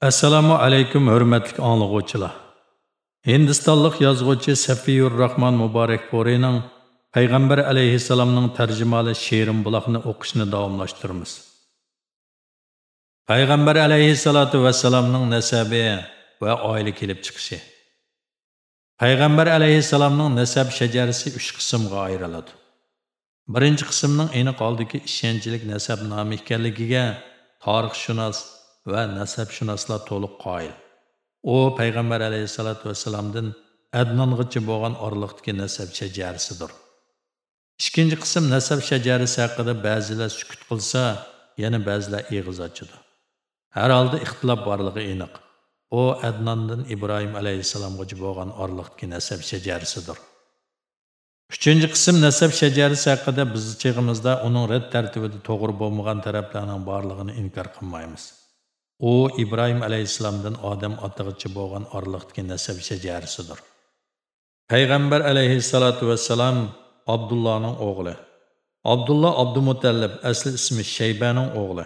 Assalomu alaykum hurmatli anglovchilar. Hindistonlik yozuvchi Safiyur Rahman Muborak Porining Payg'ambar alayhissalomning tarjimali She'rim buloqni o'qishni davomlashtiramiz. Payg'ambar alayhissalatu vasallamning nasabi va oila kelib chiqishi. Payg'ambar alayhissalomning nasab shajarasi 3 qismga ayriladi. Birinchi qismning aniq oldiki ishonchlik nasab nomi ekanligiga tarixshunos va nasabshunoslar to'liq qoyil. U payg'ambar alayhissalotu vassalamdan adnong'icha bo'lgan orliqdagi nasab shajarisidir. Ikkinchi qism nasab shajarisi haqida ba'zilar sukut qilsa yana ba'zilar eg'iz ochidi har holda ixtilof borligi aniq. U adnondan ibrohim alayhissalomgacha bo'lgan orliqdagi nasab shajarisidir. Uchinchi qism nasab shajarisi haqida biz chig'imizda uning red tartibida to'g'ri bo'lmagan taraflarning borlig'ini inkor qilmaymiz. U ibrohim alayhissalomdan odam otag'ichi bo'lgan orliqdagi nasab shajarisidir payg'ambar alayhissalotu vassalam abdullohning o'g'li. Abdulloh abdumutallib asli ismi shaybaning o'g'li.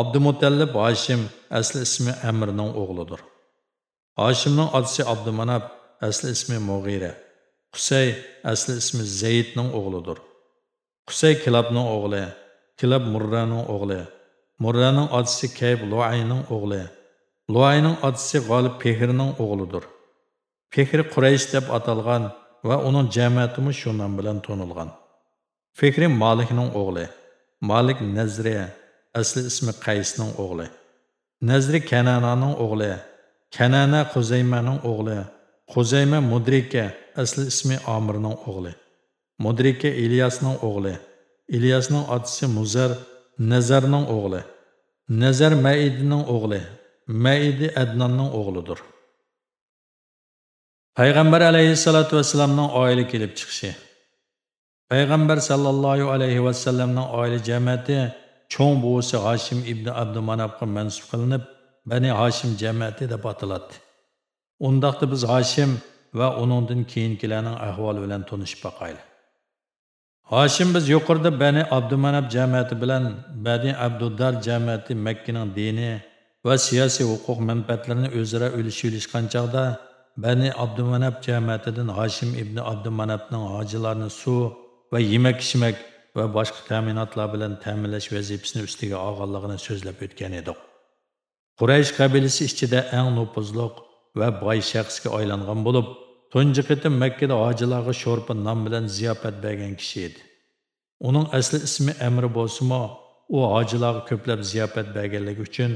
Abdumutallib hoshim asli ismi amirning o'g'lidir. Hoshimning otasi abdumanab asli ismi mug'ira qusay asli ismi zaydning o'g'lidir. Qusay kilabning o'g'li kilab murraning o'g'li. Murraning otasi Kayb Luayning o'g'li. Luayning otasi G'olib Pehrning o'g'lidir. Fehr Quraysh deb atalgan va uning jamiyatimi shu nom bilan to'nilgan. Fehri Malikning o'g'li. Malik Nazriya, asli ismi Qaysning o'g'li. Nazri Kanananing o'g'li. Kanana Quzaymaning o'g'li. Quzayma Mudrika, asli ismi Amirning o'g'li. Mudrika Ilyasning o'g'li. Ilyasning otasi Muzar Nazarning o'g'li. Nazar Maidining o'g'li. Maidi Adnonning o'g'lidir. Payg'ambar alayhissalatu vassalamning oila kelib chiqishi. Payg'ambar sallallohu alayhi vasallamning oila jamiyati cho'ng buvisi Hashim ibn Abdumanabga mansub qilinib, Bani Hashim jamiyati deb ataladi. Undaqda biz Hashim va uningdan keyingilarning ahvoli bilan tanishib boqaylik. Hoshim biz yuqorida Bani Abdumanab jamiyati bilan Bani Abduddar jamiyati Makkaning dini va siyosiy huquq manfaatlarini o'zaro ulashib chog'da Bani Abdumanab jamiyatidan Hoshim ibn Abdumanabning hojilarni suv va yemak-ichmak va boshqa ta'minotlar bilan ta'minlash vazifasini ustiga olganligini so'zlab o'tgan edik. Quraysh qabilasi ichida eng nupuzliq va boy shaxsga aylangan bo'lib, Tunji qitim Makkada hojilarga sho'rpa nom bilan ziyofat bergan kishi edi. Uning asli ismi Amr bo'lsa-mo, u hojilarga ko'plab ziyofat berganligi uchun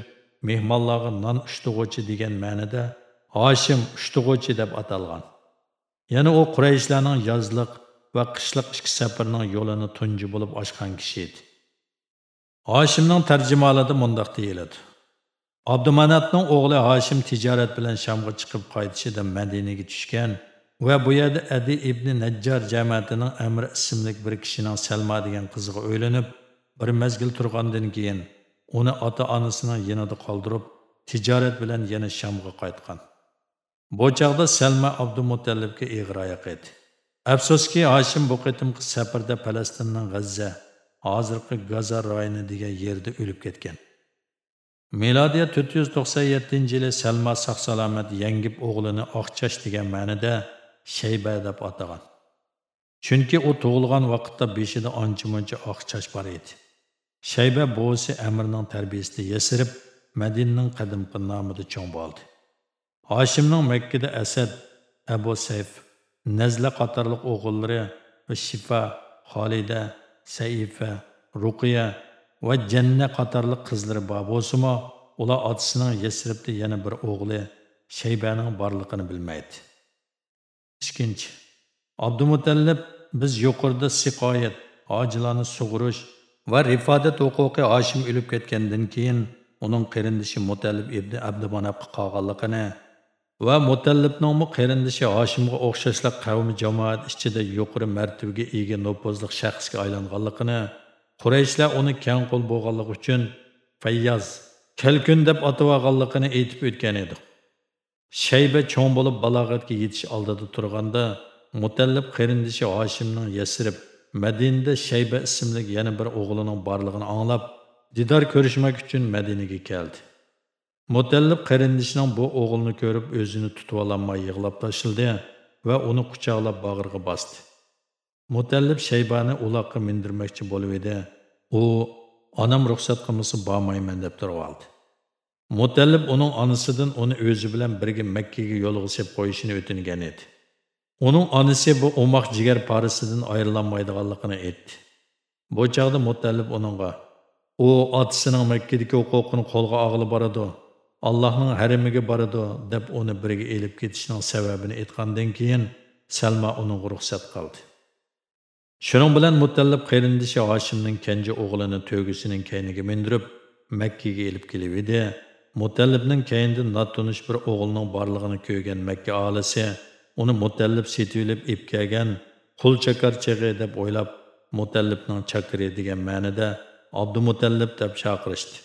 mehmonlarga non ushtug'uvchi degan ma'nida Hoshim ushtug'uvchi deb atalgan. Yana u Qurayshlarning yozliq va qishliq ikki safarining yo'lini tunji bo'lib ochgan kishi edi. Hoshimning tarjimalida mundaq deyiladi. Abdumanatning o'g'li Hoshim tijorat bilan Shamga chiqib qaytishida Madinaga tushgan va bu yerda Adi ibn Najjar jamiyatining Amr ismli bir kishining Salma degan qiziga o'ylanib, bir mezgil turgandan keyin uni ota-onasining yanida qoldirib, tijorat bilan yana Shamga qaytgan. Bu chog'da Salma Abdumutallibga ig'ir oyoq edi. Afsuski Hoshim bu qitimqi safarda Falastinning G'azza, hozirgi Gaza rayoni degan yerda o'lib ketgan. Milodiya 497 yili Salma sog'-salomat yangib o'g'lini Oqchash degan ma'nida Shayba deb atagan. Chunki u tug'ilgan vaqtda beshida ancha-muncha oqchash bor edi. Shayba buvisi Amirning tarbiyasida yasirib, Madinaning qadimqi nomida cho'ng bo'ldi. Hoshimning Makkada Asad, Abu Sayf, Nazla qatorliq o'g'illari va Shifa, Xolida, Saifa, Ruqiya va Janna qatorli qizlari bor bo'lsimi ular otasining Yasribda yana bir o'g'li Shaybaning borligini bilmaydi. ikkinchi abdumutallib biz yuqorida siqoyat hojilarni sug'urish va rifodat huquqi hoshim o'lib ketgandan keyin uning qarindishi mutallib ibn abdumanabqa qolganligini va mutallibningmi qarindishi hoshimga o'xshashlik qavmi jamoat ichida yuqori martabaga ega nopozliq shaxsga aylanganligini qurayshlar uni kang qo'l bo'lganligi uchun fayyoz kalkun deb atab olganligini aytib o'tgan edik Shayba cho'ng bo'lib balog'atga yetish oldida turganda Mutallib qarindishi Hoshimning Yasrib Madinada Shayba ismli yana bir o'g'lining borlig'ini anglab, didor ko'rishmak uchun Madinaga keldi. Mutallib qarindishining bu o'g'ilni ko'rib o'zini tutib ololmay yig'lab tashladi va uni quchoqlab bag'riga bosdi. Mutallib Shaybani uloqqa mindirmoqchi bo'lib edi. U onam ruxsat qilmasa bormayman deb turib oldi. Mutallib uning onasidan uni o'zi bilan birga Makkaga yo'lga sep qo'yishini o'tingan edi. Uning onasi bu umoq jigar parisidan ayrilanmaydiganligini aytdi. Bu chaqda Mutallib uningga u otasining Makkadagi huquqini qo'lga og'ilib boradi. Allohning haramiga boradi deb uni birga elib ketishining sababini aytgandan keyin Salma uning ruxsat qildi. Şunun bilan Mutallib qarindishi Hoshimning kenja o'g'lini to'gisining kayniga mindirib Makkaga elib kelib edi. Mutallibning kayindan notunish bir o'g'ilning borlig'ini ko'rgan Makka aholisi uni Mutallib setilib ib kelgan qul chakarchig'i deb o'ylab Mutallibning chakiri degan ma'noda Abdumutallib deb chaqirishdi.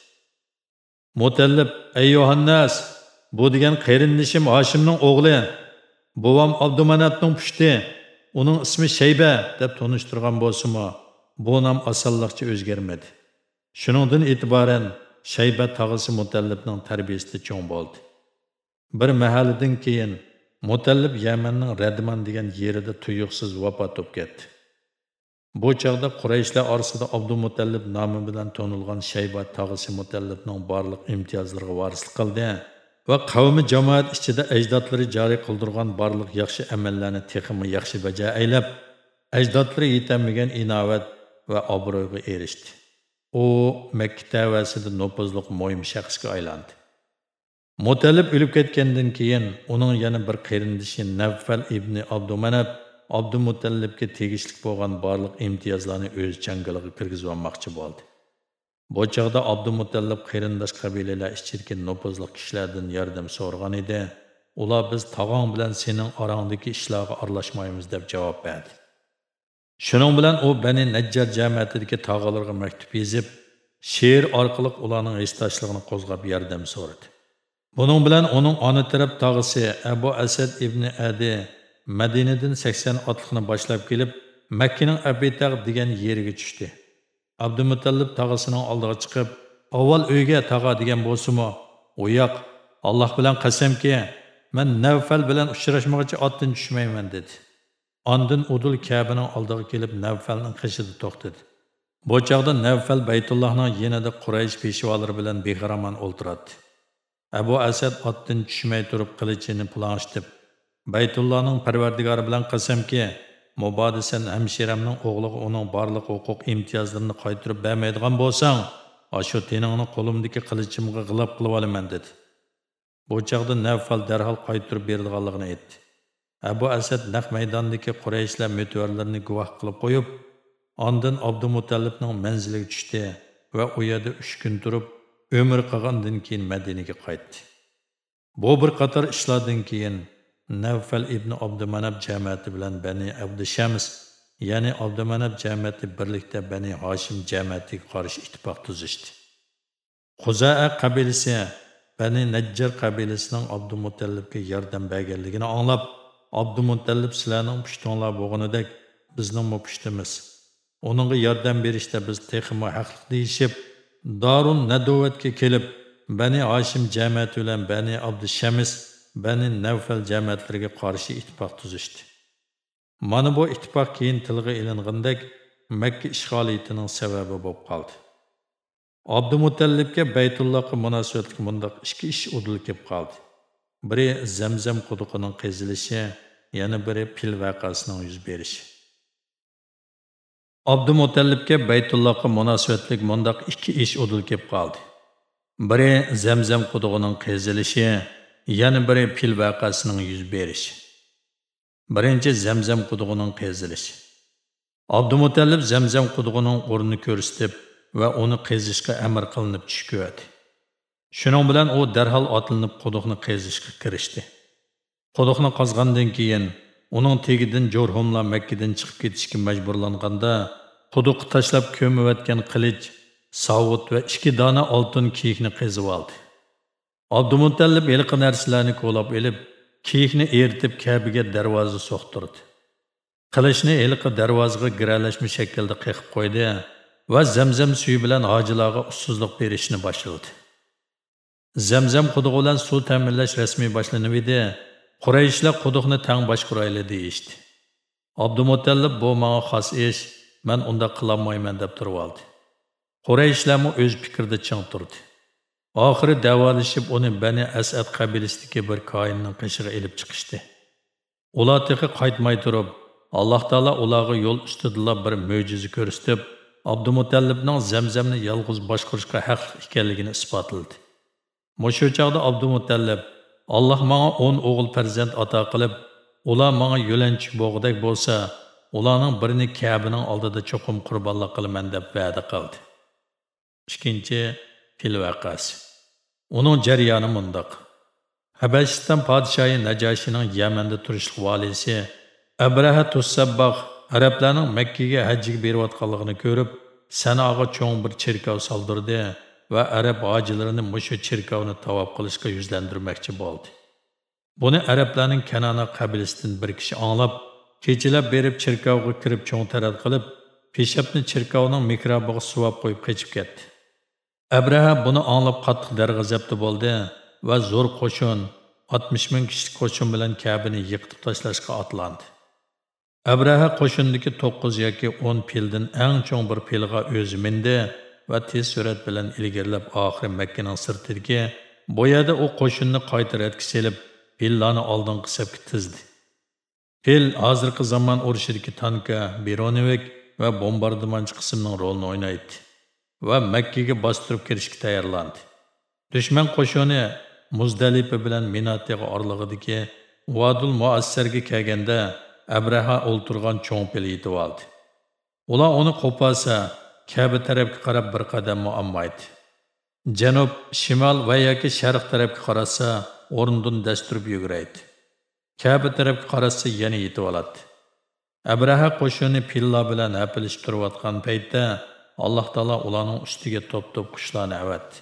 Mutallib, ey Yohannas, bu degan qarindishim Hoshimning o'g'li. Bovam Abdumanabning pushti. Uning ismi Shayba deb tunishtirgan bo'lsa-mu, bu nom osonlikcha o'zgarmadi. Shuningdan e'tiboran Shayba tog'isi Mutallibning tarbiyasida cho'ng bo'ldi. Bir mahallidan keyin Mutallib Yamanning Radman degan yerida tuyuqsiz vafot etib ketdi. Bu chaqda Qurayshlar orasida Abdumutallib nomi bilan tonilgan Shayba tog'isi Mutallibning barliq imtiyozlariga varislik qildi va qavmi jamoat ichida ajdodlari joriy qildirgan barliq yaxshi amallarni texmi yaxshi baja aylab, ajdodlari yetamagan inovat va obro'yga erishdi. U Makka tavasida nopozliq mo'yim shaxsga aylandi. Mutallib o'lib ketgandan keyin uning yana bir qarindishi Navfal ibn Abdumanab Abdumutallibga tegishli bo'lgan barliq imtiyozlarni o'z changaliga kirgizib olmoqchi bo'ldi. Bu çağda Abdumutallib qarindosh qabilalar ichidagi nopuzlu kişilerden yardım sorgan idi. Ula biz tağan bilen senin orangdagi işlağı arlaşmayımız deb cevap verdi. Şunun bilen o beni Neccar jamiyatidagi tağalarına mektup yazıp, she'r arkalık ulanın istaşlığını kozgab yardım sordu. Bunun bilen onun anı taraf tağısı Ebu Esed İbni Adi Medine'den 80 otliqni başlayıp gelip, Mekke'nin Abitaq degen yeriga tushdi. Abdumutallib tog'asining oldiga chiqib, avval uyga tog'a degan bo'lsimi u yoq Alloh bilan qasamki, men Navfal bilan uchrashmoqchi otdan tushmayman dedi. Ondan Udul kabining oldiga kelib Navfalning qishida to'xtadi. Bu chaqda Navfal Baytullohning yanada Quraysh peshvolari bilan beg'araman o'ltiradi. Abu Asad otdan tushmay turib qilichini planshitib, Baytullohning Parvardigori bilan qasamki, Mubodi sen hamshiramning o'g'liga uning barliq huquq imtiyozlarini qaytarib bermaydigan bo'lsang, ashu teningni qo'limdagi qilichimga g'ilab qilib olaman dedi. Bu chaqda Navfal darhol qaytirib berilganligini aytdi. Abu Asad naq maydondagi Qurayshlar mutvarlarini guvoh qilib qo'yib, ondan Abdumutallibning manziliga tushdi va u yerda 3 kun turib, umr qilgandan keyin Madinaga qaytdi. Bu bir qator ishlardan keyin Navfal ibn Abdumanab jamiyati bilan Bani Abdushams, ya'ni Abdumanab jamiyati birlikda Bani Hoshim jamiyatiga qarshi ittifoq tuzishdi. Xuzaa qabilasi Bani Najjar qabilasining Abdumutallibga yordam berganligini anglab, Abdumutallib sizlarning pushtonlar bo'lganidek bizning pushtimiz. Uningga yordam berishda biz texmo haqliq deyishib, Darun Nadovatga kelib, Bani Hoshim jamiyati bilan Bani Abdushams Bani Navfal jamiyatlariga qarshi ittifoq tuzishdi. Mana bu ittifoq keyin tilga ilingandek Makka ishg'oliyatining sababi bo'lib qoldi. Abdumutallibga Baytullohga munosabatli mundaq ikki ish udil kelib qoldi. Biri Zamzam quduqining qazilishi, yana biri pil vaqasining yuz berishi. Abdumutallibga Baytullohga munosabatli mundaq ikki ish udil kelib qoldi. Biri Zamzam quduqining qazilishi, yana biri fil vaqasining yuz berishi. Birinchi zamzam qudug'ining qazilishi abdumutallib zamzam qudug'ining o'rnini ko'rsatib va uni qezishga amr qilinib tushib ko'rdi shuning bilan u darhol otlanib quduqni qezishga kirishdi. Quduqni qazgandan keyin uning tegidan jo'rhumlar makkadan chiqib ketishga majburlanganda quduqni tashlab ko'miyotgan qilich sovut va ikki dona oltin kiyikni qezib oldi. Abdumutallib eliqi narsalarni qo'lab elib, kiyikni eritib Kabiga darvoza so'qtirdi. Qilishni eliqi darvozaga giralashma shaklda qeqib qo'ydi va zamzam suyi bilan hojilarga ussizlik berishni boshladi. zamzam quduqi bilan suv ta'minlash rasmiy boshlanib edi qurayishlar quduqni tang boshqurayli deyishdi abdumutallib bu manga xos ish man unda qilolmayman deb turib oldi qurayishlarmi o'z fikrida ching turdi oxiri davolashib uni bani asad qabilasidagi bir koinning qishig'i ilib chiqishdi. Ular tehi qaytmay turib alloh taolo ularga yo'l ustidala bir mo'jiza ko'rsatib abdumutallibning zamzamni yolg'iz boshqarishga haqli ekanligini isbotladi. Mushu chog'da abdumutallib alloh manga o'n o'g'il farzand ato qilib ular manga yo'lanchi bo'g'dak bo'lsa ularning birini kabining oldida cho'qim qurbonlik qilaman deb va'da qildi. Ikkinchi fil vaqasi. Uning jarayoni mundaq. habashiston podshoyi najoshining yamanda turishlik valisi abraha tussabboq arablarning Makka ga hajjiga berayotganligini ko'rib sanoga cho'ng bir cherkov soldirdi va arab hojilarini mushu cherkovni tavob qilishga yuzlantirmoqchi bo'ldi. Buni arablarning kanana qabilasidan bir kishi anglab kechilab berib cherkovga kirib cho'ng tarat qilib peshabni cherkovning mikrobiga suvab qo'yib qochib ketdi. Әбрәһә бұны аңлап қаттық дәрғазепті болды вә зор қошын, 60 мін кішілік қошын білін кәбіні еқтіп ташлашқа атланды. Әбрәһә қошындығы 9 яки 10 пилдің әң чоң бір пилға өзі мінді вә тез сүрет білін ілгерліп ақыры Мәккенің сыртыдығы, бояды о қошынны қайтыр әткі селіп, пилланы алдың қысып тізді. Пил азырқы заман оршыдығы танка, бироневек вә бомбардыманчы қысымның ролын ойнайды. Va makkaga bostirib kirishga tayyorlandi dushman qo'shini muzdalifa bilan minatiga orlig'idagi vadul muassarga kelganda abraha o'ltirgan cho'ngpil yetib oldi ular uni qo'polsa Ka'ba tarafga qarab bir qadam muammaydi. Janub, shimol va yoki sharq tarafga qarasa, o'rnidan dasturib yuguraydi. Ka'ba tarafga qarasa yana yetib oladi. Abraha qo'shini pilla bilan hapilishib turayotgan paytda Alloh taolo ularning ustiga top-top qushlarni avatdi.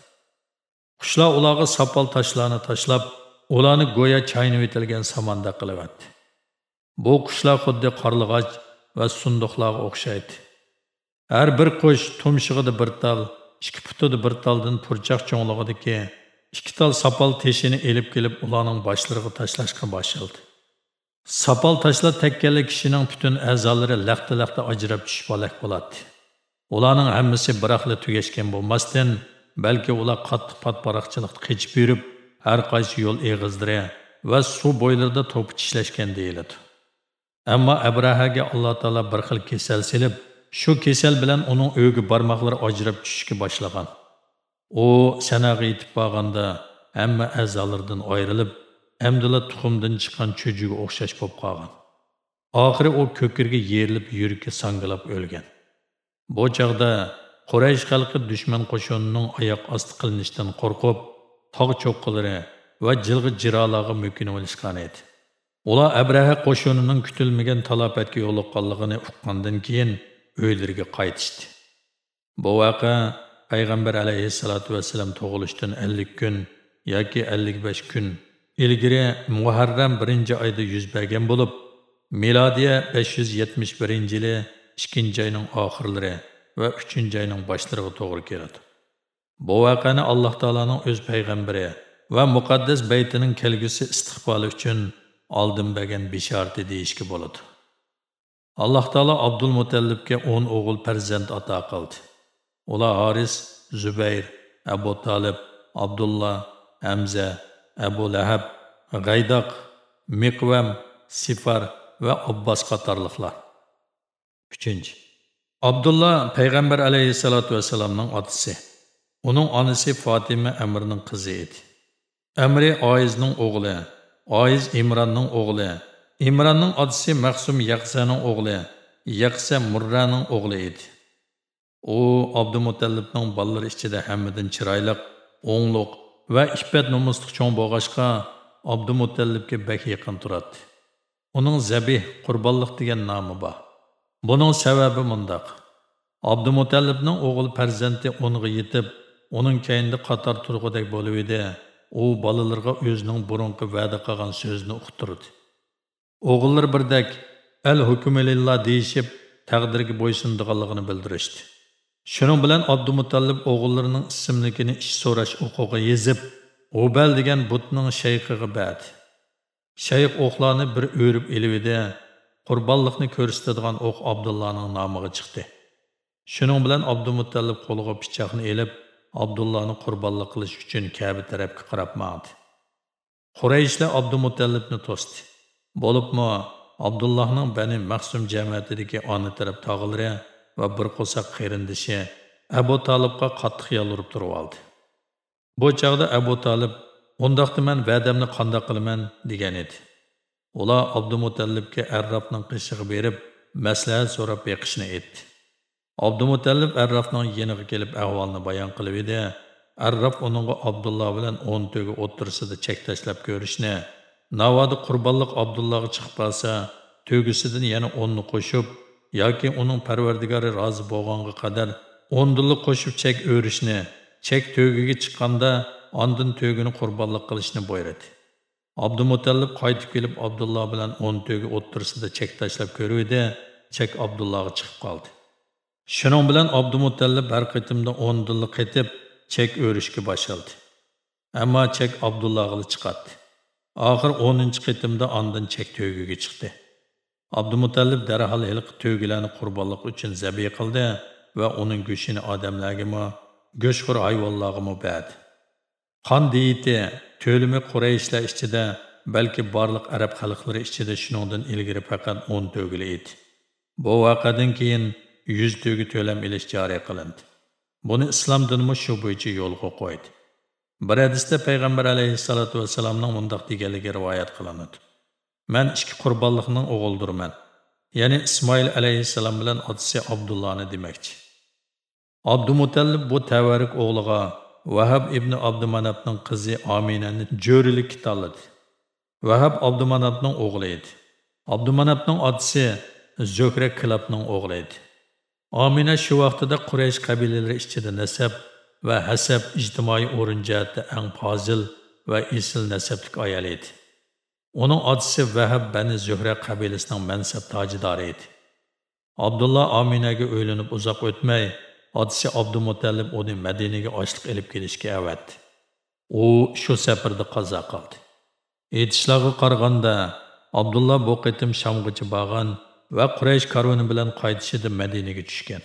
Qushlar ularga sopol toshlarni tashlab, ularni go'yo chaynib etilgan samonda qilyapti. Bu qushlar xuddi qorlig'och va sunduqlarga o'xshaydi. Әр бір қош тұмшығыды бір тал, ішкі пұтыды бір талдың пұрчақ чоңлығыдыки, ikki tal sopol teshini elib kelib ularning boshlariga tashlashga boshladi sopol tashlab tekkanli kishining butun a'zolari laqta laqta ajrab tushib olak bo'ladi ularning hammasi biroqla tugashgan bo'lmasdan balki ular qattiq patparoqchilikda qechib yurib har qaysi yo'l eg'izlari va suv bo'ylarida to'pi tishlashgan deyiladi ammo abrahaga alloh taolo bir xil kasal selib Shu kesal bilan uning o'gi barmoqlari ajrab tushishga boshlagan. U sanaga yetib borganda hamma a'zolaridan ayrilib, amdila tuxumdan chiqqan cho'jiga o'xshash bo'lib qolgan. Oxiri u ko'kirga yerilib, yuragi sangilab o'lgan. Bu chaqda Quraysh xalqi dushman qo'shonining oyoq osti qilinishidan qo'rqib, tog' cho'qqilari va jilg'i jirolarga mukinib olishgan edi. Ular Abraha qo'shonining kutilmagan talafotga yo'liqqanligini uqqandan keyin o'ylariga qaytishdi. Bu vaqa payg'ambar alayhissalatu vassalam tug'ilishdan 50 kun yoki 55 kun ilgari Muharram 1-oyda yuz bergan bo'lib, milodiya 571-yili ikinci ayının axırları və üçüncü ayının başlarına doğru gəlir. Bu vaqəni Allah Taala'nın öz peyğəmbəri və müqəddəs beytinin kəlgüsü istiqbalı üçün aldın bəgən bişarəti deyişki boladı. Allah Taala Abdülmutəllibə 10 oğul fərzənd ata qıldı. Ola Haris, Zübeyr, Əbu Talib, Abdullah, Həmzə, Əbu Ləhəb, Qaydaq, Miqvam, Sifar və Abbas qatarlıqlar. Üçüncü. abdulloh Peygamber aleyhissalatu vesselam'ın adısı. Onun anısı Fatime amirning kızı idi. Emri Aiz'nin oğlu, Aiz İmran'ın oğlu, İmran'ın adısı Məxsum Yaqsənin oğlu, Yaqsə Murra'nın oğlu idi. O, Abdumutallibning balları içində hemmedin çiraylıq, oğluq ve işbet numusluq çoğun boğaşqa Abdumutallibga bək yakın turadi. Onun Zabih Qurbanlıq degan nomi bor. Buning sababi mundaq. Abdumutallibning o'g'il farzandi unga yetib, uning keyinda qator turg'udek bo'lib edi. U bolalarga o'zining burunqi va'da qilgan so'zini uqtirdi. o'g'illar birdek al hukmilillah deyishib taqdirga bo'ysundiganligini bildirishdi shuning bilan abdumutallib o'g'illarining ismligini ish so'rash huquqi yezib Ubal degan butning shayxiga bad. Shayx o'qlarni bir o'rib elividi, qurbonlikni ko'rsatadigan o'q abdullaning nomiga chiqdi. Shuning bilan Abdumuttalib qo'liga pichoqni elib, abdullani qurbonlik qilish uchun kabi tarafga qarab mandi Qurayshlar Abdumutallibni to'sdi. Bo'libmi Abdullohning Bani Maqsum jamiyatidagi ona taraf tog'ilari va bir qo'saq qarindishi Abu Talibga qattiq yolurib turib oldi. Bu chaqda Abu Talib "Undaqda men va'damni qanday qilaman?" degan edi. Ular Abdumutallibga Arrabning qishig'i berib, maslahat so'rab beqishni etdi. Abdumutallib Arrabning yeniga kelib ahvolni bayon qilib edi. Arraf uningga Abdulloh bilan 10 to'ga o'tirsida chek tashlab ko'rishni, navodi qurbonlik Abdullohga chiqib qolsa, to'gisidan yana 10 ni qo'shib yoki uning parvardigori rozi bo'lganga qadar 10 dilni qo'shib chek o'rishni, chek to'giga chiqqanda ondan to'gini qurbonlik qilishni buyurdi. Abdumutallib qaytib kelib Abdulloh bilan 10 to'gi o'tirsida chek tashlab ko'rdi, chek Abdullohga chiqib qoldi. Shuning bilan Abdumutallib har qitimda 10 dilni qetib chek o'rishga boshladi. Ammo chek Abdullohga chiqadi. Oxir 10-chi qitimda ondan chek to'giga chiqdi. Abdumutallib darhol hilq to'gilarni qurbonlik uchun zabiy qildi va uning go'shini odamlarga go'shxo'r hayvonlarga berdi. Qon deyiti to'limi Qurayshlar ichida balki barliq arab xalqlari ichida shuningdan ilgari faqat 10 to'gili edi. Bu voqeadan keyin 100 to'gi to'lam ilish joriy qilindi. Buni islom dinimi shu bo'yicha yo'lga qo'ydi. Bir hadisda payg'ambar alayhissalatu vasallamning mundaq deganligi rivoyat qilinadi. Men ikki qurbonlikning o'g'ildirman. Ya'ni Ismoil alayhissalom bilan otasi Abdullohni demakchi. Abdumutallib bu tavarik o'g'liga Vahab ibn Abdumanabning qizi Aminani jo'rilik tanladi. Vahab Abdumanabning o'g'li edi. Abdumanabning otasi Zuhra Kilabning o'g'li edi. Amina shu vaqtida Quraysh qabilalari ichida nasab va hasab ijtimoiy o'rin jihatda eng fozil va esil nasablik ayol edi. Uning otasi Vahab bani Zuhra qabilasining mansab tojidori edi. Abdullah Aminaga o'ylanib uzoq o'tmay otasi Abdumutallib uni Madinaga ochliq elib kelishga avatdi. U shu safarda qazo qildi. Aytishlarga qaraganda Abdullah bu qitim Shamgacha borgan va Quraysh karvoni bilan qaytishida Madinaga tushgan.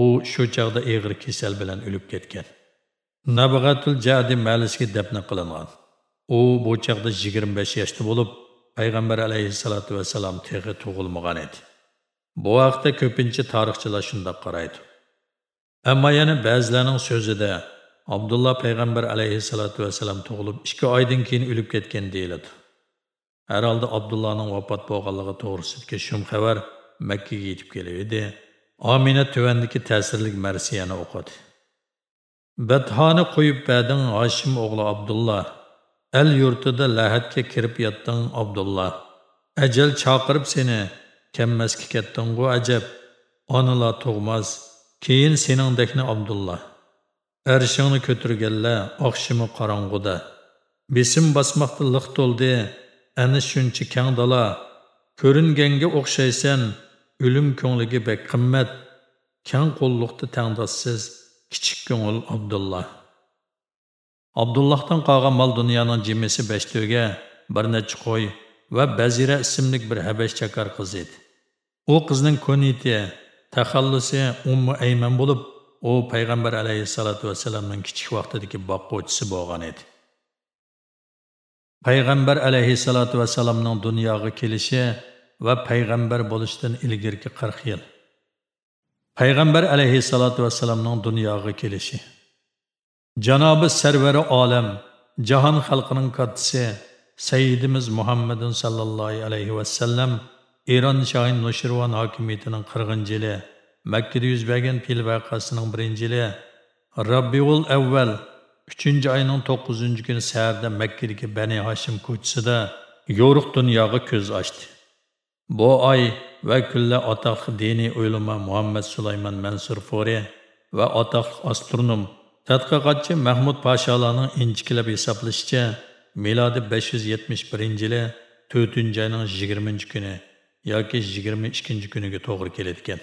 U shu chaqda og'ir kasal bilan o'lib ketgan. Nabg'atul Jadi malisiga dafn qilingan. U bu chaqda 25 yoshda bo'lib, payg'ambar alayhissalatu vassalam teg'i tug'ilmagan edi. Bu vaqtda ko'pincha tarixchilar shunday qaraydi. Ammo yana ba'zilarning so'zida Абдулла payg'ambar алейхиссалату vassalam tug'ilib 2 oydan keyin o'lib ketgan deyiladi. Әр алды Абдулланың vafot bo'lganligi to'g'risidagi shum xabar Makka ga yetib еді. Amina tuvandagi тәсірлік marsiyani o'qidi. Бәтханы qo'yib бәдің Hashim o'g'li Абдулла, әл yurtida ләхәтке kirib яттың Абдулла. Ajal chaqirib seni, кәммәскі кеттің ғу ajab. аныла tug'mas keyin seningdekni abdulla arshingni ko'tirganlar oqshimi qorong'uda. Besim bosmoqda liq to'ldi. Ani shuncha kang dala. Ko'ringanga o'xshaysan o'lim ko'ngliga bek qimmat. Kang qo'lliqda tangdossiz kichik ko'ngil Abdulla. abdullohdan qolgan mol dunyoning jimisi beshto'ga bir necha qo'y va bazira ismli bir habash chakar qiz edi. U qizning koniti taxallusi ummu ayman bo'lib u payg'ambar alayhissalotu vassalamning kichik vaqtidagi boqquvchisi bo'lgan edi. Payg'ambar alayhissalotu vassalamning dunyoga kelishi va payg'ambar bo'lishdan ilgirki 40 yil. Payg'ambar alayhissalotu vassalamning dunyoga kelishi. Janobi sarvari olam jahon xalqining kattasi sayyidimiz muhammadin sallallohu alayhi vasallam Eron Şahin Nuşirvan hakimiyetining 40 yili, Makkada yuz bergan fil voqeasining 1 yili, Rabiul Avval 3 oyning 9 kuni saharda Makkadagi Bani Hashim ko'chisida yo'riq dunyoga ko'z ochdi. Bu oy va kunlar atoqli diniy o'ylama Muhammad Sulaymon Mansur Fori va atoqli astronom tadqiqotchi Mahmud Pashalarning inchikilab hisoblashicha milodi 571 yili 4 oyning 20 kuni yoki 22 kuniga to'g'ri keladigan.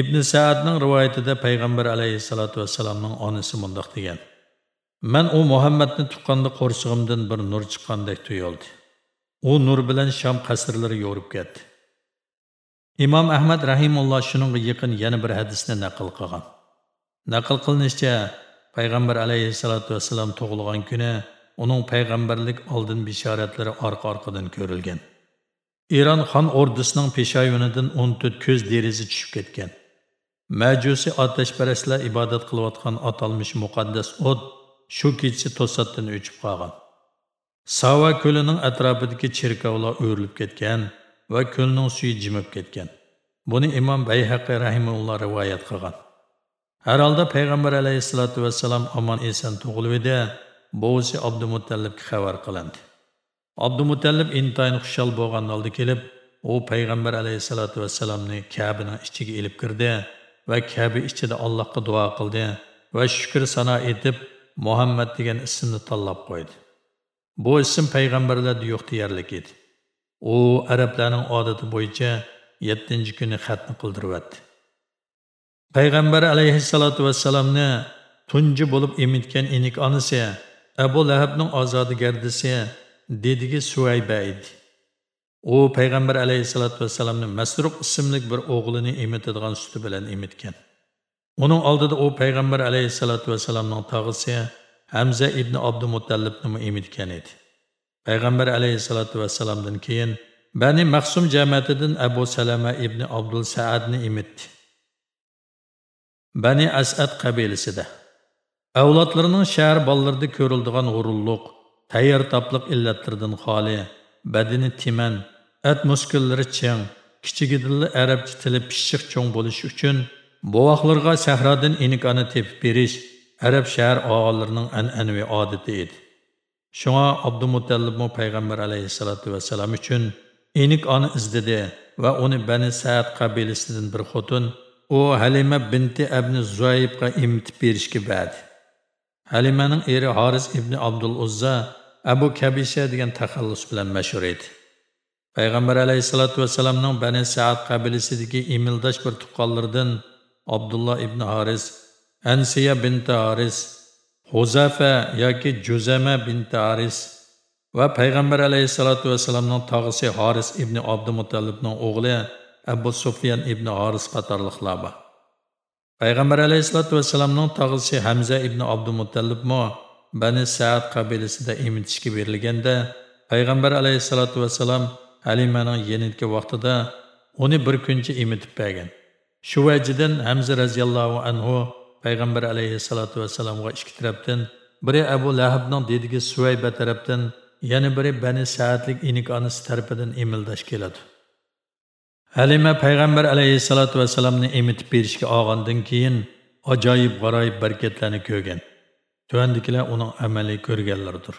Ibn Saadning rivoyatida payg'ambar alayhisolatu vasallamning onasi mundoq degan: man u muhammadni tuqqanda qo'rsig'imdan bir nur chiqqandek tuyuldi. U nur bilan sham qasrlari yo'rib ketdi. Imom ahmad rahimulloh shuningga yaqin yana bir hadisni naql qilgan. Naql qilinishicha payg'ambar alayhissalotu vassalam tug'ilgan kuni uning payg'ambarlik oldin bishoratlari orqa orqadan ko'rilgan. Eron xon ordusining peshoyunidan o'n to'rt ko'z derizi tushib ketgan. Majusi otashparastlar ibodat qilayotgan atalmish muqaddas o't shu kecha to'satdan o'chib qolgan. Sava ko'lining atrofidagi cherkovlar o'rilib ketgan va ko'lning suvi jimib ketgan. Buni imom bayhaqi rahimulloh rivoyat qilgan. Har holda payg'ambar alayhissalotu vassalam omon eson tug'ilib edi buvisi abdumutallibga xabar qilindi. Abdumutallib intayin xushal bo'lgan holda kelib u payg'ambar alayhissalotu vassalamni kabining ichiga ilib kirdi va kabi ichida allohga duo qildi va shukr sano etib muhammad degan ismni tanlab qo'ydi. Bu ism payg'ambarlarda yo'q deyarlik edi. U arablarning odati bo'yicha yettinchi kuni xatni qildiryapti payg'ambar alayhissalotu vassalamni tunji bo'lib emitgan inik onasi abu lahabning ozodi gardisi dedigi suayba edi. U payg'ambar alayhissalotu vassalamni masruq ismli bir o'g'lini emitadigan suti bilan emitgan uning oldida u payg'ambar alayhissalotu vassalamning tog'isi hamza ibn abdumutallibni emitgan edi. Payg'ambar alayhissalotu vassalamdan keyin bani mahsum jamiyatidan abu salama ibn abdul saadni emitdi bani asad qabilasida avlodlarining shahar bolalarida ko'rildigan g'ururliq tayyor topliq illatlardan xoli. Badini timan at muskullari chang kichigidilla arabcha tili pishiq cho'ng bo'lishi uchun bovoqlarga sahrodan inikani tepib berish arab shahar og'alarining an'anaviy odati edi. Shunga abdumutallibmu payg'ambar alayhissalotu vassalam uchun enik oni izdidi va uni bani saad qabilasidan bir xotin u halima binti abni zoyibga imtib berishga berdi Həlimənin eri Haris ibn Abdul Uzza Əbu Kəbişə deyilən təxəllüs bilən məşhur idi. Peyğəmbər əleyhissalatu vesselamın Bəni Saad qəbilisindəki imildaş bir tuqqanlarından Abdullah ibn Haris, Ənsiyə bint Haris, Huzafə yoki Cüzəmə bint Haris və Peyğəmbər əleyhissalatu vesselamın tağısı Haris ibn Abdümutəllibin oğlu Əbu Sufyan ibn Haris qatarlıqlar var. Payg'ambar alayhissalotu vassalamning tog'isi Hamza ibn Abdumutallibmo Bani saad qabilasida emitishga berilganda payg'ambar alayhissalotu vassalam Halimaning yenilgi vaqtida uni bir kuncha emitib bergan. Shu vajidan Hamza roziyallohu anhu payg'ambar alayhissalotu vassalamga ikki tarafdan biri abu lahabning dedigi suvayba tarafdan yana biri bani saadlik inik onasi tarafidan emildash keladi halima payg'ambar alayhissalotu vassalamni emitib berishga olgandan keyin ajoyib g'aroyib barkatlarni ko'rgan. Tuandikilar uning amaliy ko'rganlardir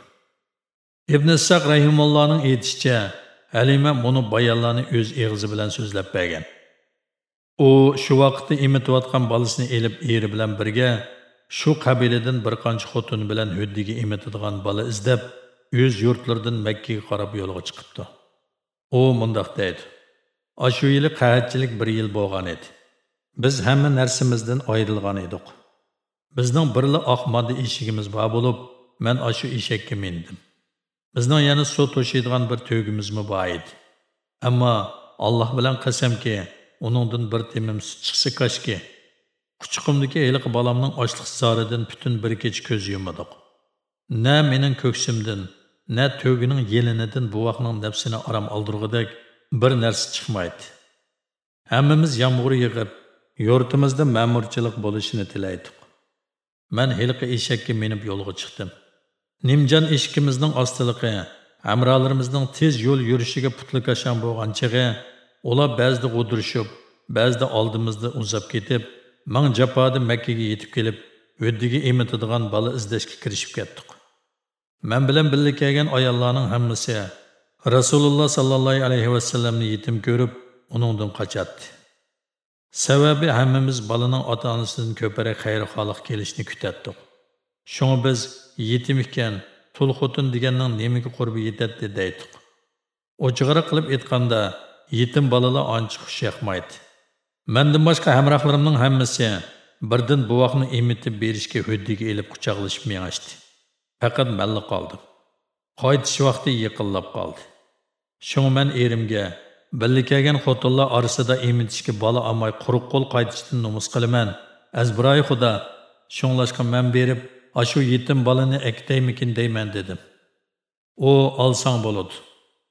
ibn issoq rahimullohning aytishicha halima buni bayonlarni o'z eg'izi bilan so'zlab bergan. U shu vaqtda emitayotgan bolasini elib eri bilan birga shu qabiladan bir qancha xotin bilan huddiga emitadigan bola izlab o'z yurtlaridan makkaga qarab yo'lga chiqibdi. U mundoq deydi. Aşu yili qahatchilik bir yil bo'lgan edi. Biz hamma narsimizdan ayrilgan edik bizning birli oq modda eshigimiz bor bo'lib men shu eshakka mindim. Bizning yana suv to'shiydigan bir to'gimizmi bor edi. Ammo alloh bilan qasamki uningdan bir temim sut chiqsa kashki quchuqimdagi eliq bolamning ochliq zoridan butun bir kech ko'z yumadiq. Na mening ko'ksimdan na to'gining yelinidan buvoqning nafsini aram oldirg'idek bir narsa chiqmaydi. Hammamiz yomg'ir yig'ib yurtimizda ma'murchilik bo'lishini tilaydik man heliqi eshakka minib yo'lga chiqdim. Nimjon eshikimizning ostiligi hamrohlarimizning tez yo'l yurishiga putlikashan bo'lgan chig'i ular ba'zida g'udirishib ba'zida oldimizda uzab ketib mang jafoda makkaga yetib kelib o'ddiga emitadigan bola izlashga kirishib ketdik man bilan birga kelgan ayollarning hammasi rasululloh sollallohu alayhi vasallamni yetim ko'rib uningdan qochadi. Sababi hammamiz bolaning ota onasidan ko'parak xayrixoliq kelishni kutatdik shunga biz yetim ekan tul xotin deganning nemaga qurbi yetadi deydik o'chig'ira qilib aytganda yetim bolalar ancha xush yoqmaydi mandan boshqa hamrohlarimning hammasi birdan buvoqni emitib berishga huddiga elib quchoqlashib mengashdi Faqat malla qoldim. Qaytish vaqti yaqinlab qoldi. Shunga мен erimga birga kelgan xotinlar orasida emitishga bola olmay quruq qo'l qaytishdan nomus qilaman. Azbiroy xudo, shunglashqa men berib, ashu yetim bolani ekdaymikin deyman dedim. U olsang bo'ladi.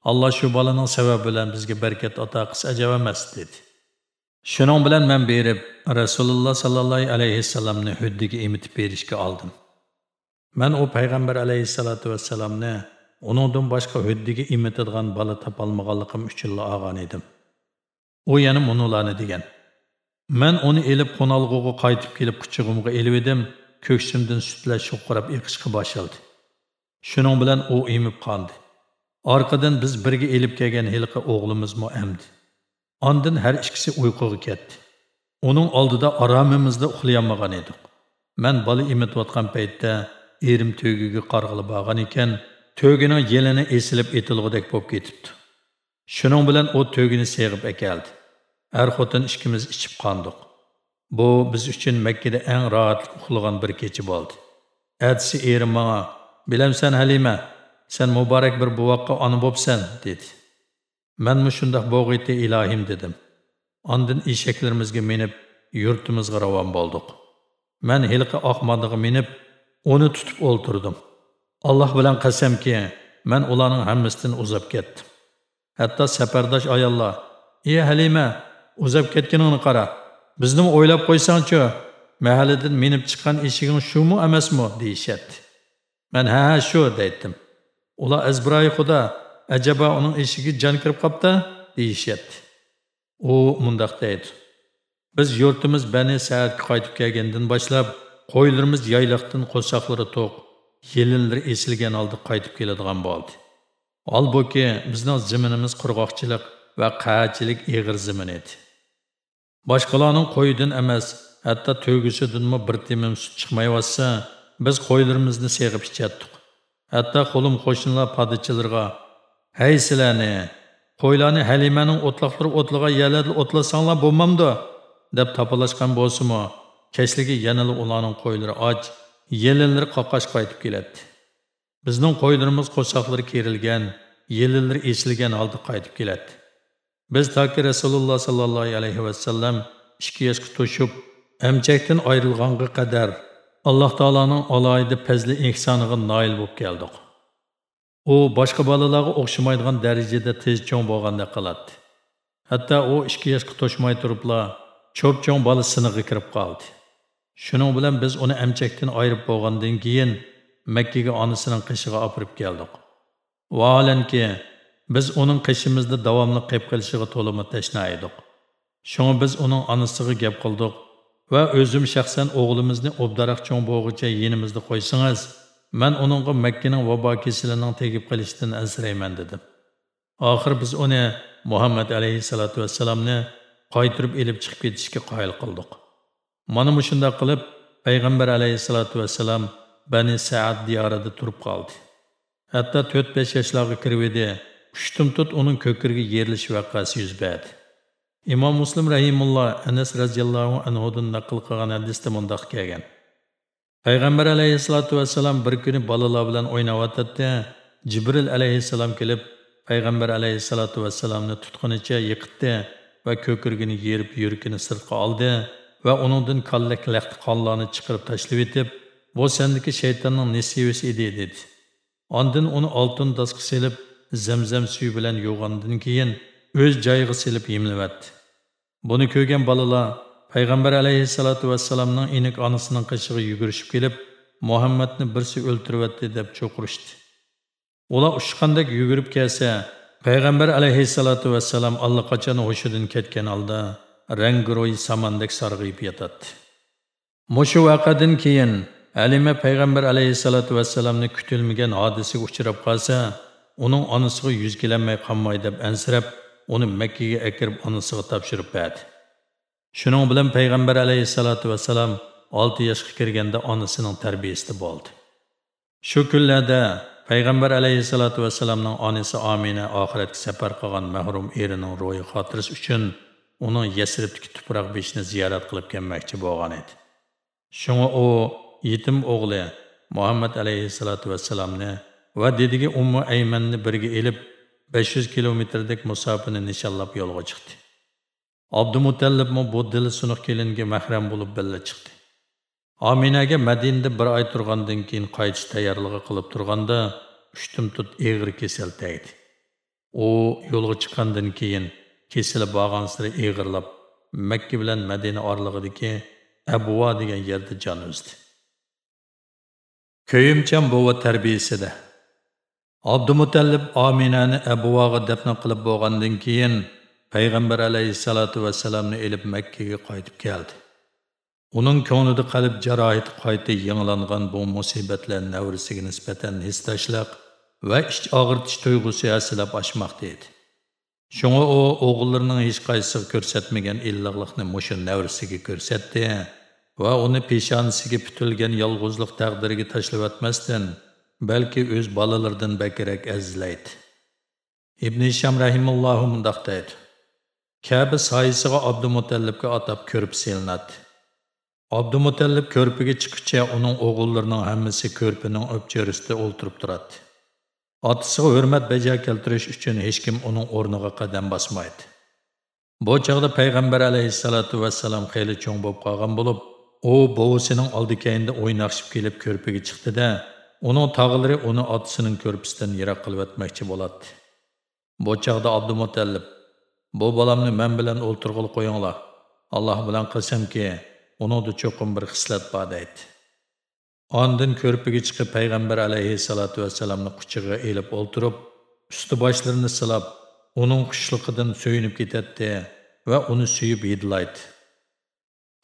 шу shu bolaning sababi bilan bizga barakat ato qilsa ajab emas dedi. Shuning bilan men berib Rasululloh sallallohu alayhi vasallamni huddiga emitib berishga oldim. Men u payg'ambar alayhissalatu vassalamni Onundan boshqa huddiga emitadigan bola topolmaganligim uchun ağan edim. U yana munolarni degan. Men uni elib qo'nalg'uga qaytib kelib quchig'imga elib edim, ko'ksimdan sutlar sho'qirab eqishga boshladi. Shuning bilan u emib qoldi. Orqadan biz birga elib kelgan hilqi o'g'limizmi amdi. Ondan har ikkisi uyquga ketdi. Uning oldida oromimizda uxlayolmagan edik. Men bola emitayotgan paytda erim to'giga qarg'ili olgan ekan, to'gining yelini esilib etilgudek bo'lib ketibdi. Shuning bilan u to'gini seg'ib akeldi. Er xotin ikkimiz ichib qondiq. Bu biz uchun Makkada eng rohatli uxlagan bir kecha bo'ldi. Atsi erim menga, "Bilamsan Halima, sen muborak bir buvoqqa ona bo'psan" dedi. Menmi shundoq bo'g'iti ilohim dedim. ondin eshaklarimizga minib, yurtimizga ravon bo'ldik. man hilqi oqmodiga minib, uni tutib o'ltirdim. Alloh bilan qasamki, men ularning hammasidan uzab ketdim. Hatto safardosh ayollar, "Ey Halima, uzab ketganingni qara. Bizni o'ylab qo'ysang-chi, mahalladan minib chiqqan eshiging shumi emasmi?" deyishyapti. Men ha, shu deydim. Ular azbiroyi xudo, ajaba uning eshigi jon kirib qopti, deyishyapti. U mundaq deydi. Biz yurtimiz Bani Sa'dga qaytib kelgandan boshlab qo'ylarimiz yayloqdan qo'shoqlari to'q, yelinlari esilgan oldi qaytib keladigan bo'ldi. Holbuki bizning zaminimiz qurg'oqchilik va qachilik eg'ir zimin edi. Boshqalarning qo'yidan emas, hatto to'gisidanmi bir temim sut chiqmayotsa, biz qo'ylarimizni seg'ib ichatdik. Hatto qo'lim qo'shnilar podichilarga "Hey sizlarni, qo'ylarni Halimaning o'tloqlar o'tlagan yaladi o'tlasanglar bo'lmamdi?" deb topalashgan bo'lsinmi kechligi yanali ularning qo'ylari och, yelinlari qoqqash qaytib keladi. Bizning qo'ylarimiz qo'shoqlari kerilgan, yelinlari esilgan holda qaytib keladi. Biz toki Rasululloh sallallohu alayhi va sallam 2 yoshga to'shib, amchakdan ayrilganga qadar Alloh taolaning aloyida fazli ehsoniga noil bo'lib keldik. U boshqa bolalarga o'xshamaydigan darajada tez cho'ng bo'lganda qiladi. Hatto u 2 yoshga to'shmay turibla, cho'p-cho'ng bola siniga kirib qoldi. Shuning bilan biz uni amchakdan ayirib bo'lgandan keyin Makkaga onasining qishiga olib keldik. Vaholanki biz uning qishimizda davomli qilib qilishiga to'limi tashna edik. Shunga biz uning onasiga gap qildik va o'zim shaxsan o'g'limizni obdaroq cho'ng bo'g'icha yenimizda qo'ysangiz, men uningga Makkaning vabo kesilining tegib qolishidan ansirayman dedim. Oxir biz uni Muhammad alayhisolatu vassalamni qaytirib elib chiqib ketishga qoyil qildik. Mana mushunda qilib payg'ambar alayhissalotu vassalam Bani Saad diyorida turib qoldi. Hatto 4-5 yoshlarga kirib edi, ushtum tut uning ko'kiriga yerilish vaqasi yuz berdi. Imom Muslim rahimulloh Anas radhiyallohu anhu dan naql qilgan hadisda mundoq kelgan. Payg'ambar alayhissalotu vassalam bir kuni bolalar bilan o'ynayotdi. Jibril alayhissalom kelib payg'ambar alayhissalotu vassalamni tutqunicha yiqitdi va ko'kirgini yerib yurkini sirtqa oldi va uningdan kallak laqti qonlarni chiqarib tashlab etib, bu sendiki shaytonning nesivasi edi dedi. Ondan uni oltin dasqa selib, zamzam suvi bilan yuvgandan keyin o'z joyiga selib yemlivatdi. Buni ko'rgan bolalar payg'ambar alayhissalatu vassalamning inik onasining qishig'iga yugurishib kelib, Muhammadni birsi o'ltiribdi deb cho'qirishdi. Ular ushqandek yugurib kelsa, payg'ambar alayhissalatu vassalam allaqachon hushidan ketgan holda rang-ro'y samandek sarg'ayib yotadi. Mushu voqeadan keyin Alima payg'ambar alayhisolatu vassalamni kutilmagan hodisaga uchrab qolsa, uning onasiga yuz kelanmay qolmay deb ansirab, uni Makkaga akirib onasiga topshirib berdi. Shuning bilan payg'ambar alayhisolatu vassalam 6 yoshga kirganda onasining tarbiyasida bo'ldi. Shu kunlarda payg'ambar alayhisolatu vassalamning onasi Amina oxiratga safar qilgan mahrum erining ro'yi xotirasi uchun uning Yasribdagi tuproq beshini ziyorat qilib kelmoqchi bo'lgan edi. Shunga u yetim o'g'li muhammad alayhissalatu vassalamni va dediga ummu aymanni birga elib 500 kilometrdek musofani nishonlab yo'lga chiqdi. Abdumutallibmi bu dili sunuq kelinga mahram bo'lib billa chiqdi. Ominaga madinada bir oy turgandan keyin qaytish tayyorligi qilib turganda uchtum tut eg'ir kasal tegdi u yo'lga chiqqandan keyin kesilib borgan siri eg'irlab makka bilan madina oralig'idagi abuvo degan yerda jon uzdi. Ko'yimchan bova tarbiyasida. Abdumutallib ominani abuvoga dafn qilib bo'lgandan keyin payg'ambar alayhissalotu vassalamni elib makkaga qaytib keldi. Uning ko'nglida qalb jarohati qayta yangilangan bu musibatlar navrisiga nisbatan his tashlaq va ich og'ritish tuyg'usi asilab oshmoqda edi. Shunga о o'g'illarining hech qaysisiga ko'rsatmagan illiqlikni mushu navrisiga ko'rsatdi va uni peshonasiga putilgan yolg'izlik taqdiriga tashlavatmasdan balki o'z bolalaridan bakrak azizlaydi ibn sham rahimullohu mundoq deydi kabi soyisiga abdumutallibga atab ko'rib selinadi abdumutallib ko'rpiga chiqicha uning o'g'illarining hammasi ko'rpining o'pchorisida o'ltirib turadi otasiga hurmat bajo keltirish uchun hech kim uning o'rniga qadam bosmaydi bu chog'da payg'ambar alayhissalotu vassalam hayli cho'ng bo'lib qolgan bo'lib u bovisining oldi keyinda o'ynaqshib kelib ko'rpiga chiqdida uning tog'lari uni otasining ko'rpisidan yiroq qilib o'tmoqchi bo'ladi bu chog'da abdumutallib bu bolamni men bilan o'ltirg'il qo'yinglar alloh bilan qasamki uningda cho'qim bir hislat bor deydi Ondan ko'rpiga chiqib payg'ambar aleyhissalatu vassalamni quchig'iga elip o'ltirib, usti boshlarini silab, uning xushliqidan so'yinib ketadi va uni suyib yedilaydi.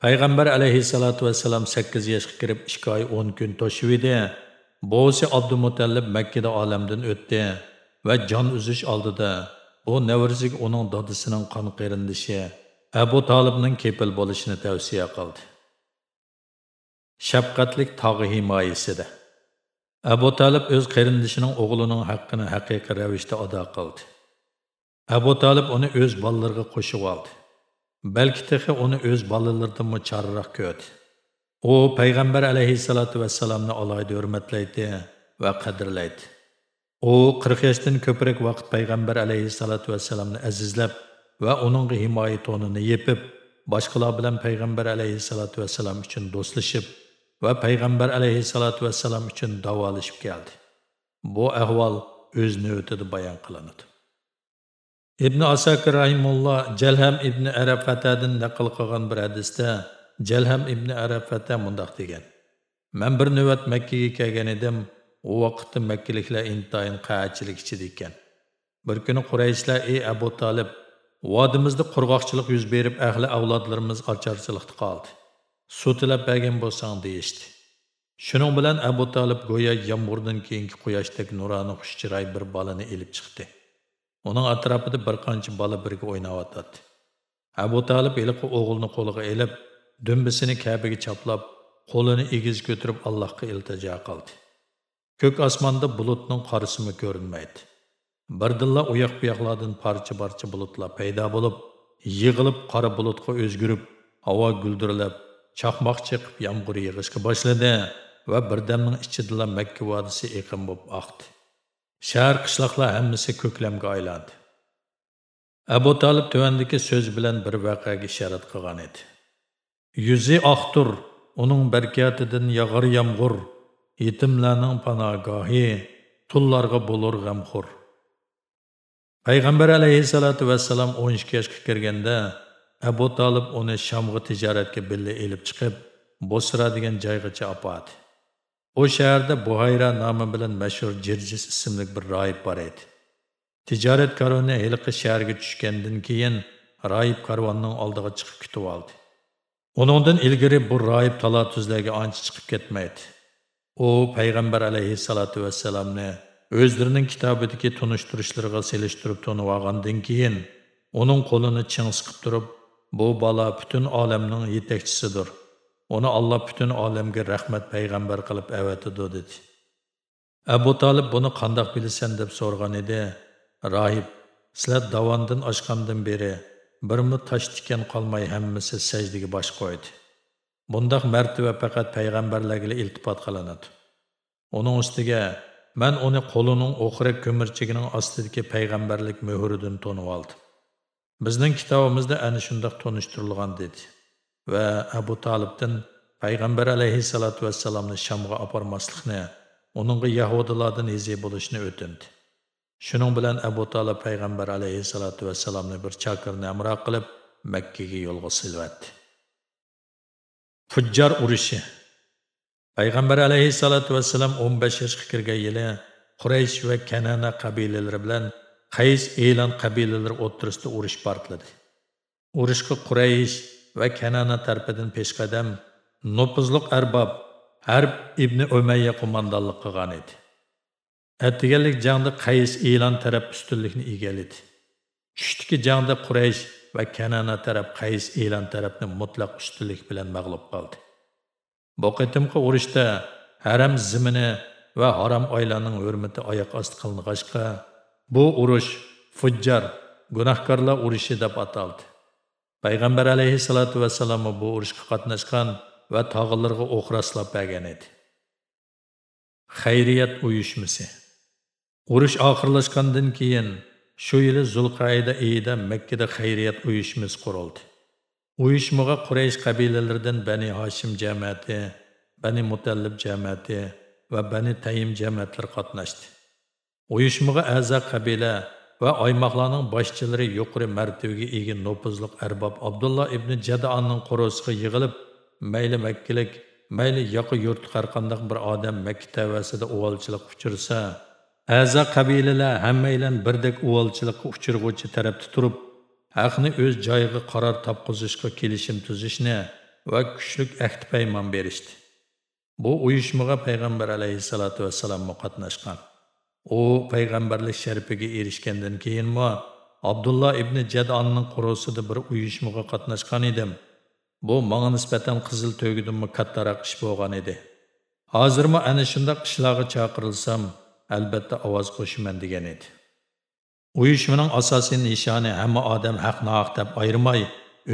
Payg'ambar aleyhissalatu vesselam 8 yoshga kirib 2 oy 10 kun to'shib Boğusi Bo'si Mekke'de alemden olamdan o'tdi va jon uzish oldida bu nevrizik uning dadısının qon qarindishi Abu Talibning kepil bo'lishini tavsiya qildi. Shafqatlik tog'i himoyasida abu talib öz qarindishining oğlunun haqqini haqiqiy ravishda ada qildi abu talib onu öz ballarına bolalariga aldı. oldi balki onu öz o'z mı chorroq gördü. O, payg'ambar alayhissalotu vassalamni alaydı hurmatlaydi va qadrlaydi u qirq yoshdan ko'proq vaxt payg'ambar alayhissalotu vassalamni azizlab va onun himoya to'nini yepib boshqalar bilan payg'ambar alayhissalotu vassalam uchun dostlaşıb, va payg'ambar alayhissalotu vassalam uchun davolashib keldi. Bu ahvol o'z navbatida bayon qilinadi. Ibn asakir rahimulloh jalham ibn arafatadan naql qilgan bir hadisda jalham ibn arafata mundoq degan. Man bir navbat makkaga kelgan edim u vaqtda makkaliklar intayin qachilik ichida ekan. Bir kuni qurayshlar ey abu tolib vodimizda qurg'oqchilik yuz berib ahli avlodlarimiz ocharchilikda qoldi. So'tilab bergan bo'lsang deyishdi. Shuning bilan abu tolib go'yo yomg'irdan keyingi quyoshdek nurani xushchiroy bir bolani ilib chiqdi. Uning atrofida bir qancha bola birga o'ynayotadi abu tolib iliqi o'g'ilni qo'liga ilib dumbisini kabiga chaplab qo'lini egiz ko'tarib allohga iltijo qildi. Ko'k osmonda bulutning qorisimi ko'rinmaydi. Birdilla u yoq bu yoqlardan parcha parcha bulutlar paydo bo'lib yig'ilib qora bulutga o'zgirib havo guldirlab chaqmoq chiqib yomg'ir yig'ishga boshladi va birdamning ichidala makka vodisi iqim bo'lib oqdi. Shahar qishloqlar hammasi ko'klamga aylandi. Abu tolib tuvandagi so'z bilan bir voqeaga ishorat qilgan edi. Yuzi oqtur uning barkatidan yog'ar yomg'ir yetimlarning panogohi tullarga bo'lur g'amxo'r. Payg'ambar alayhissalotu vassalam o'n ikki yoshga kirganda Abu Talib uni Shamg'i tijoratga birga elib chiqib, Bosra degan joygacha opadi. O shaharda Buhayra nomi bilan mashhur Jirjis ismli bir rohib bor edi. Tijorat karvoni heliqi shaharga tushgandan keyin rohib karvonning oldiga chiqib kutib oldi. Uningdan ilgari bu rohib talatuzlarga ancha chiqib ketmaydi. U payg'ambar alayhissalatu vassalamni o'zlarining kitobidagi tunishtirishlariga selishtirib tonib olgandan keyin uning qo'lini ching siqib turib Bu bala bütün alemnin yetekçisidir. Onu Allah bütün alemge rahmet peygamber qilib əvətidu dedi. Əbu Talib bunu qandaq bilirsən deb sorğan idi. Rahib, sizlər davandın aşqandan beri birmi taş tikan qolmay hammasi sajdiga bosh qo'ydi. Bundaq mərtəbə faqat peyğəmbərlərlə iltifat qilinadi. Onun үстіге, Mən onu qolunun oxirə kömürçiginin astidagi payg'ambarlik möhridan tonib oldim. Bizning kitobimizda ana shundoq tonishtirilgan dedi. Va Abu Talibdan payg'ambar alayhissalatu vassalamni Shamga aparmaslikni, uningga yahudilardan izi bo'lishni o'tindi. Shuning bilan Abu Talib payg'ambar alayhissalatu vassalamni bir chakirni amroq qilib Makka ga yo'lga silvatdi. Fujjar urushi payg'ambar alayhissalatu vassalam 15 yoshga kirgan yili quraysh va kanana qabilalari bilan qays e'lon qabilalari o'ttirisida urush portladi? Urushga quraysh va kanana tarafidan peshqadam nopuzliq arbob harb ibn umayya qo'mondonlik qilgan edi. Atdiganlik jangda qays e'lon taraf ustunlikni egalladi tushdiki jangda quraysh va kanana taraf qays e'lon tarafni mutlaq ustunlik bilan mag'lub qildi. Bu qitimqi urushda haram zimini va harom oylarning hurmati oyoq osti qiling'achqa bu urush fujjar gunohkorlar urushi deb ataldi. Payg'ambar alayhisolatu vassalom bu urushga qatnashgan va tog'larga o'q raslab bergan edi. Xayriyat uyushmasi. Urush oxirlashgandan keyin shu yili zulqaida iyida makkada xayriyat uyushmasi qurildi. Uyushmaga Quraysh qabilalaridan Bani Hashim jamiyati, Bani Mutallib jamiyati va Bani Taym jamiyatlari qatnashdi. Uyushmaga a'zo qabila va oymoqlarning boshchilari yuqori martabaga ega nopuzliq arbob Abdullah ibn Jadaonning qo'rosiga yig'ilib, mayli Makkalik, mayli yoqi yurt har qanday bir odam Makka tavasida uvolchilik uchirsa, a'zo qabilalar hammaylan birdek uvolchilikqa uchirg'uvchi tarafda turib, haqni o'z joyiga qaror topqizishga kelishim tuzishni va kuchlik ahd paymon berishdi. Bu uyushmaga payg'ambar alayhissalotu vassalam qatnashgan. U payg'ambarlik sharifiga erishgandan keyinmi abdulloh ibn jadonning qurusida bir uyushmaga qatnashgan edim. Bu manga nisbatan qizil to'gidimmi kattaroq ish bo'lgan edi. Hozirmi ana shundoq ishlarga chaqirilsam albatta ovoz qo'shaman degan edi. Uyushmaning asosiy nishoni hamma odam haqni haq deb ayirmay,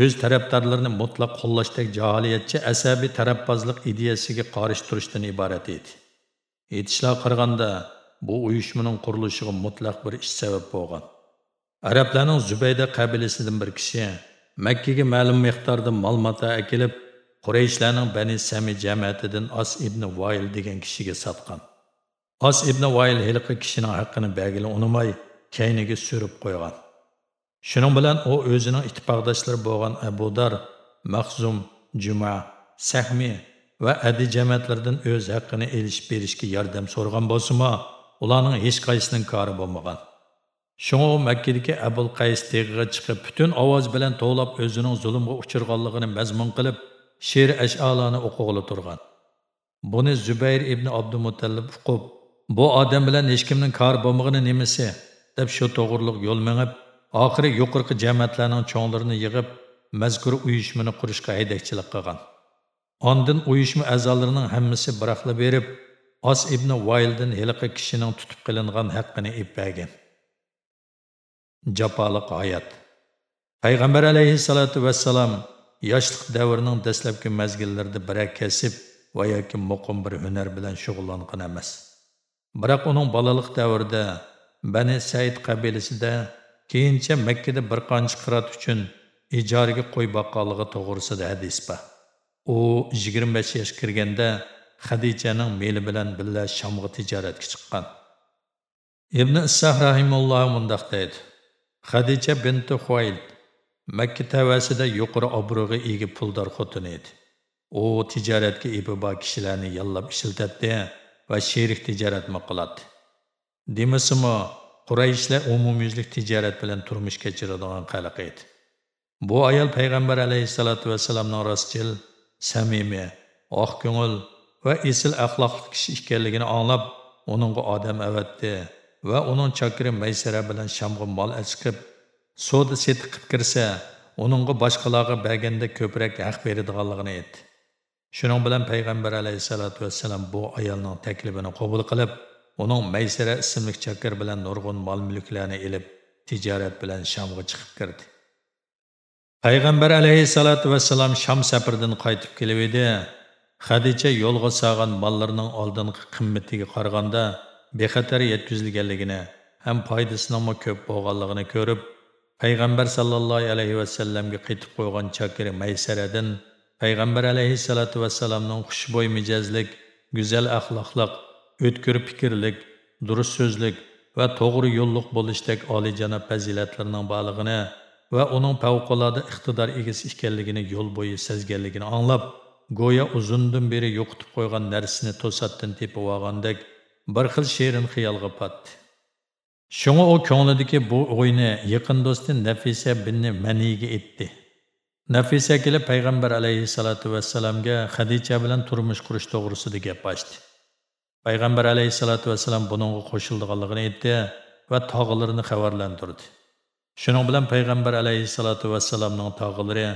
o'z tarafdorlarini mutlaq qo'llashdek jaholiyatchi asabiy tarafbozlik ideyasiga qarshi turishdan iborat edi. Aytishlar qaraganda, bu uyushmaning qurilishiga mutlaq bir ish sabab bo'lgan. Arablarning Zubayda qabilasidan bir kishi Makkaga ma'lum miqdorda mol mato akilib, Qurayshlarning Bani Sami jamiyatidan os ibn voyil degan kishiga sotgan. os ibn voyil hiliqi kishining haqqini bagili unamay, kayniga surib qo'ygan shuning bilan u o'zining ittifoqdoshlari bo'lgan abudar mahzum juma sahmi va adi jamoatlardan o'z haqqini elish berishga yordam so'ragan bo'lsimi ularning hech qaysining kori bo'lmagan. Shunga u makkadagi abul qays teg'iga chiqib butun ovoz bilan to'lab o'zining zulmga uchirganligini mazmun qilib she'r asholani o'qig'ili turgan. Buni zubayr ibn abdumutallib uqib bu odam bilan hech kimning kori bo'lmagani nimasi? deb shu to'g'riliq yo'l mengib oxiri yuqorqi jamiyatlarning cho'nglarini yig'ib mazkur uyushmani qurishga haydakchilik qilgan. Ondin uyushma a'zolarining hammasi biraqla berib As ibn vayldan heliqi kishining tutib qilingan haqqini ippagan japoliq hayot payg'ambar alayhissalotu vassalom yoshlik davrining dastlabki mazgillarida birak kasb va yoki muqim bir hunar bilan shug'ullangan emas. Biroq uning bolalik davrida Bani Said qabilasida keyincha Makkada bir qancha qirat uchun ijaraga qo'y boqqanligi to'g'risida hadis bor. U 25 yosh kirganda Xadijaning meli bilan birga Shamga tijoratga chiqqan. Ibn Issoh rahimulloh mundaq deydi. Xadija binti Xuayl Makka tavasida yuqori obro'ga ega puldor xotin edi. U tijoratga iboba kishilarni yallab ishiltatdi va sherik tijoratni qiladi. Demasimi, Qurayshlar umumyuzlik tijorat bilan turmush kechiradigan xalq edi. Bu ayol payg'ambar alayhisolatu vasallamning rostchil, samimiy, oq ko'ngil va esil axloqli kishi ekanligini anglab, uningga odam avatdi va uning chokiri maysara bilan Shamga mol chiqib, so'da setiq qilib kirsa, uningga boshqalarga berganda ko'proq haq beradiganligini aytdi. Shuning bilan payg'ambar alayhissalotu vasallam bu ayolning taklifini qabul qilib, uning Maysara ismli chakir bilan nurg'un mol-mulklarni ilib tijorat bilan Shamga chiqib kirdi. Payg'ambar alayhissalotu vassalam Sham safaridan qaytib kelib edi. Xadicha yo'lga sağan mallarının oldingi qimmatiga qaraganda bexatar yetkazilganligini ham foydasining ko'p bo'lganligini ko'rib, payg'ambar sallallohu alayhi vasallamga qaytib qo'ygan chakiri maysaradan payg'ambar alayhissalatu vassalamning xushbo'y mijozlik, go'zal axloqliq, o'tkir fikrlik, durust so'zlik va to'g'ri yo'lliq bo'lishdek olijanob fazilatlarining borlig'ini va uning favqulodda iqtidor egasi ekanligini yo'l bo'yi sezganligini anglab, go'yo uzundan beri yo'qitib qo'ygan narsasini to'satdan tepib olgandek bir xil shirin xiyolga patdi. Шуңа у көңлидәге bu ойны yaqin do'sti nafisa binni Манига etdi. Nafisa kelib payg'ambar alayhissalatu vassalamga Xadicha bilan turmush qurish to'g'risida gap ochdi. Payg'ambar alayhissalatu vassalam buningga qo'shildiganligini aytdi va tog'larini xabarlantirdi. Shuning bilan payg'ambar alayhissalatu vassalamning tog'lari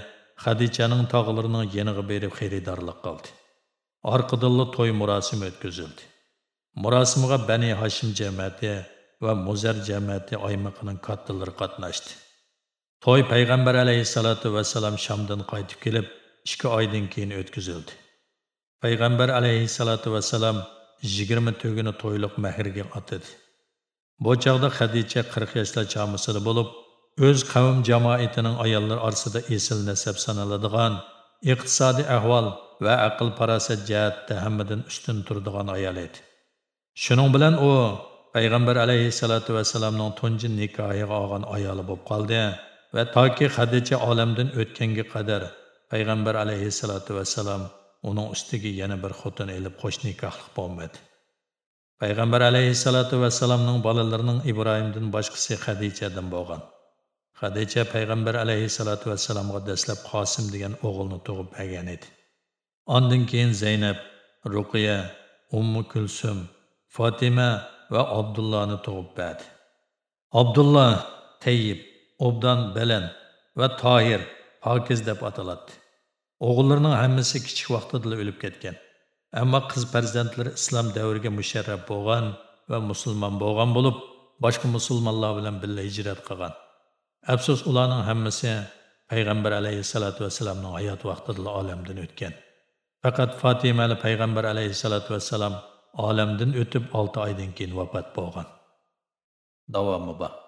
Xadichaning tog'larining yeniga berib xaridorlik qildi. Orqadan to'y murosimi o'tkazildi. Murosimga Bani Hashim jamiyati va Muzar jamiyati oymiqining kattalari qatnashdi. To'y payg'ambar alayhissalatu vasallam Shamdan qaytib kelib, 2 oydan keyin o'tkazildi. Payg'ambar alayhissalatu vasallam 20 tugini to'yliq mahrga otadi. Bu chaqda Xadicha 40 yoshlar chamasida bo'lib, o'z qavm jamoatining ayollar orasida esil nasab sanaladigan, iqtisodiy ahvol va aql parosat jihatda hammadan ustun turadigan ayol edi. Shuning bilan u payg'ambar alayhissalotu vassalamning tunji nikohiga olgan ayoli bo'lib qoldi va toki hadicha olamdan o'tganga qadar payg'ambar alayhissalotu vassalam uning ustiga yana bir xotin ilib qo'sh nikohlik bo'lmadi. payg'ambar alayhissalotu vassalamning bolalarining Ibrohimdan boshqasi hadichadan bo'lgan. Xadicha payg'ambar alayhissalotu vassalomga dastlab Qosim degan o'g'ilni tug'ib bergan edi. Ondan keyin Zaynab, Ruqiya, Ummu Kulsum, Fatima va Abdullohni tug'ib berdi. Abdulloh Tayyib, Obdan Balan va Tohir Pokiz deb ataladi. O'g'illarning hammasi kichik vaqtida o'lib ketgan. Ammo qiz farzandlari islom davriga musharraf bo'lgan va musulmon bo'lgan bo'lib, boshqa musulmonlar bilan birga hijrat qilgan. Afsus ularning hammasi payg'ambar alayhisolatu vasallamning hayot vaqtida olamdan o'tgan. Faqat Fatima payg'ambar alayhisolatu vasallam olamdan o'tib 6 oydan keyin vafot bo'lgan. Davomi bor.